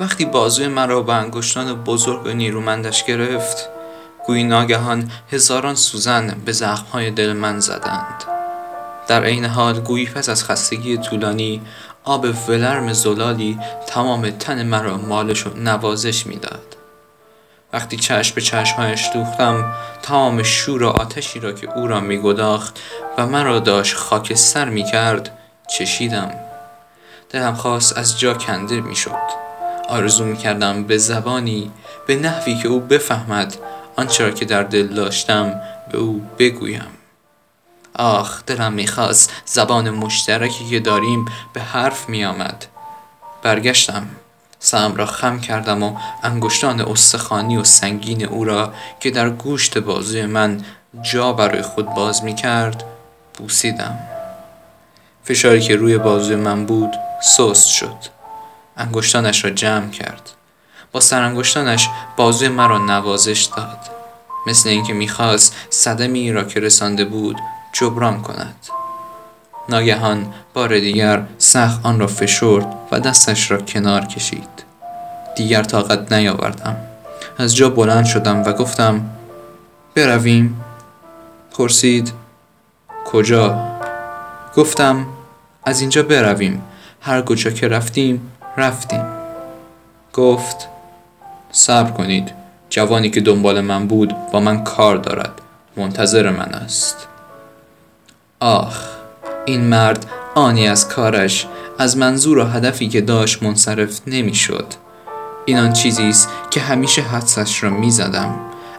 وقتی بازوی مرا به انگشتان بزرگ و نیرومندش گرفت گویی ناگهان هزاران سوزن به زخمهای دل من زدند. در عین حال گویی پس از خستگی طولانی آب ولرم زلالی تمام تن مرا مالش و نوازش می‌داد. وقتی چشم به چشمهایش دوختم تمام شور و آتشی را که او را میگداخت و مرا داشت خاکستر می‌کرد چشیدم. دلم خواست از جا کنده می‌شد. آرزو می‌کردم به زبانی به نحوی که او بفهمد آنچه را که در دل داشتم به او بگویم. آخ دلم می‌خواست زبان مشترکی که داریم به حرف میآمد. برگشتم. سم را خم کردم و انگشتان استخوانی و سنگین او را که در گوشت بازوی من جا برای خود باز می کرد بوسیدم. فشاری که روی بازوی من بود سست شد. انگشتانش را جمع کرد. با سرانگشتانش بازوی مرا نوازش داد. مثل اینکه می‌خواست صدمی را که رسانده بود جبران کند. ناگهان بار دیگر سخت آن را فشرد و دستش را کنار کشید. دیگر طاقت نیاوردم. از جا بلند شدم و گفتم برویم. پرسید کجا؟ گفتم از اینجا برویم. هر کجا که رفتیم رفتیم. گفت صبر کنید جوانی که دنبال من بود با من کار دارد منتظر من است. آخ این مرد آنی از کارش از منظور و هدفی که داشت منصرف نمی‌شد. این آن چیزی است که همیشه حدسش را می‌زدم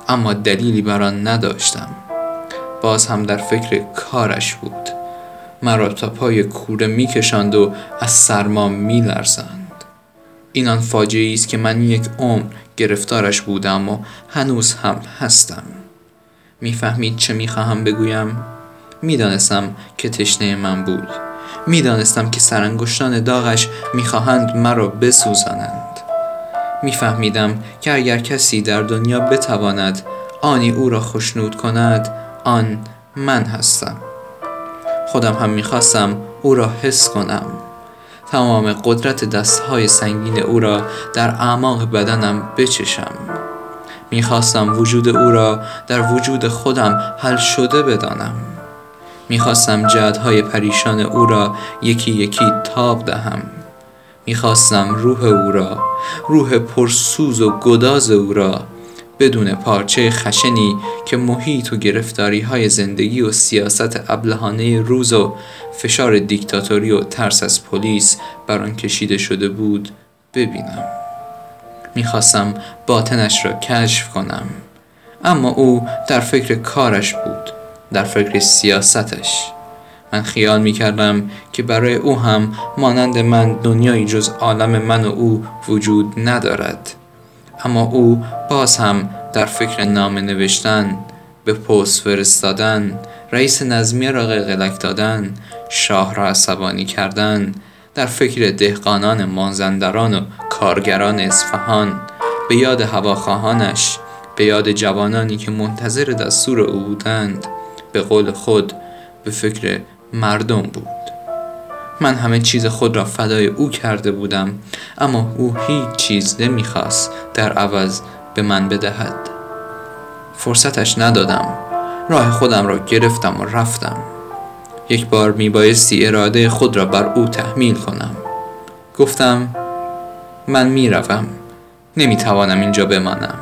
اما دلیلی بر آن نداشتم. باز هم در فکر کارش بود. مرا تا پای کوره میکشاند و از سرما میلرزند این آن فاجعه است که من یک عمر گرفتارش بودم و هنوز هم هستم. می‌فهمید چه می‌خواهم بگویم؟ می‌دانستم که تشنه من بود. می‌دانستم که سرانگشتان داغش می‌خواهند مرا بسوزانند. میفهمیدم که اگر کسی در دنیا بتواند آنی او را خشنود کند آن من هستم. خودم هم می‌خواستم او را حس کنم. تمام قدرت دستهای سنگین او را در اعماق بدنم بچشم. می‌خواستم وجود او را در وجود خودم حل شده بدانم. می‌خواستم جدهای پریشان او را یکی یکی تاب دهم. می‌خواستم روح او را روح پرسوز و گداز او را بدون پارچه خشنی که محیط و گرفتاری های زندگی و سیاست ابلهانه روز و فشار دیکتاتوری و ترس از پلیس بر آن کشیده شده بود ببینم. می‌خواستم باطنش را کشف کنم. اما او در فکر کارش بود در فکر سیاستش. من خیال می کردم که برای او هم مانند من دنیایی جز عالم من و او وجود ندارد. اما او باز هم در فکر نام نوشتن به پست فرستادن رئیس نظمیه را قلقلک دادن شاه را عصبانی کردن در فکر دهقانان مازندران و کارگران اصفهان به یاد هواخواهانش به یاد جوانانی که منتظر دستور او بودند به قول خود به فکر مردم بود. من همه چیز خود را فدای او کرده بودم اما او هیچ چیز نمی‌خواست در عوض به من بدهد. فرصتش ندادم. راه خودم را گرفتم و رفتم. یک بار میبایستی اراده خود را بر او تحمیل کنم. گفتم من می‌روم. نمی‌توانم اینجا بمانم.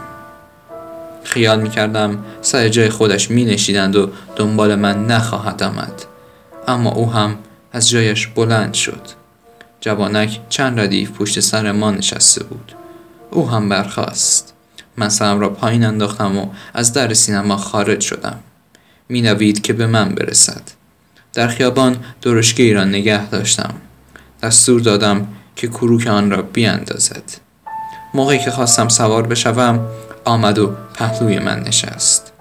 خیال می‌کردم سر جای خودش می نشیدند و دنبال من نخواهد آمد. اما او هم از جایش بلند شد. جوانک چند ردیف پشت سر ما نشسته بود. او هم برخاست. من سرم را پایین انداختم و از در سینما خارج شدم. می نوید که به من برسد. در خیابان درشگه ای را نگه داشتم. دستور دادم که کروک آن را بیاندازد. موقعی که خواستم سوار بشوم آمد و پهلوی من نشست.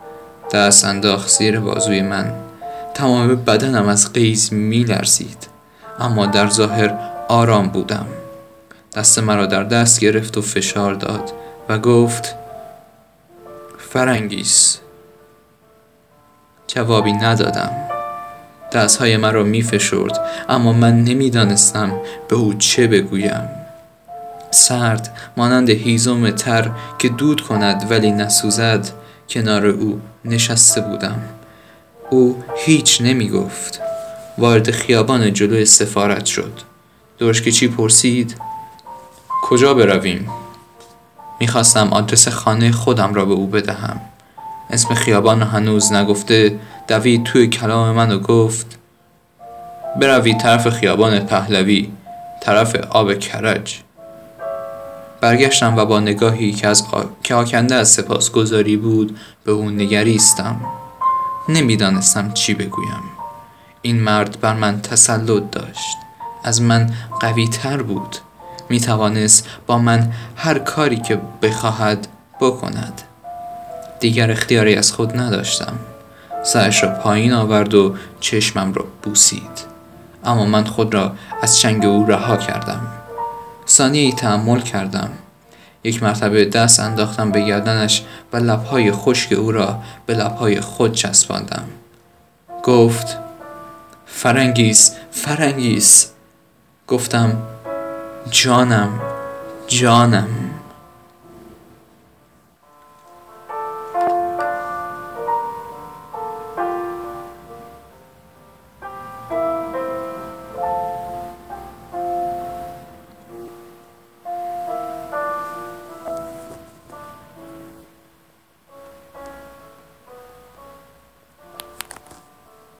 دست انداخت زیر بازوی من. تمام بدنم از قیز می لرزید اما در ظاهر آرام بودم. دست مرا در دست گرفت و فشار داد و گفت فرنگیس جوابی ندادم. دستهای مرا می فشرد اما من نمی‌دانستم به او چه بگویم. سرد مانند هیزم تر که دود کند ولی نسوزد کنار او نشسته بودم. او هیچ نمی گفت وارد خیابان جلوی سفارت شد. چی پرسید؟ کجا برویم؟ می‌خواستم آدرس خانه خودم را به او بدهم. اسم خیابان هنوز نگفته دوید توی کلام من و گفت بروید طرف خیابان پهلوی طرف آب کرج. برگشتم و با نگاهی که, از آ... که آکنده از سپاسگزاری بود به او نگریستم. نمی‌دانستم چی بگویم. این مرد بر من تسلط داشت. از من قوی تر بود. می توانست با من هر کاری که بخواهد بکند. دیگر اختیاری از خود نداشتم. سرش را پایین آورد و چشمم را بوسید. اما من خود را از چنگ او رها کردم. ثانیه ای تحمل کردم. یک مرتبه دست انداختم به گردنش و لبهای خشک او را به لبهای خود چسباندم. گفت فرنگیس فرنگیس. گفتم جانم جانم.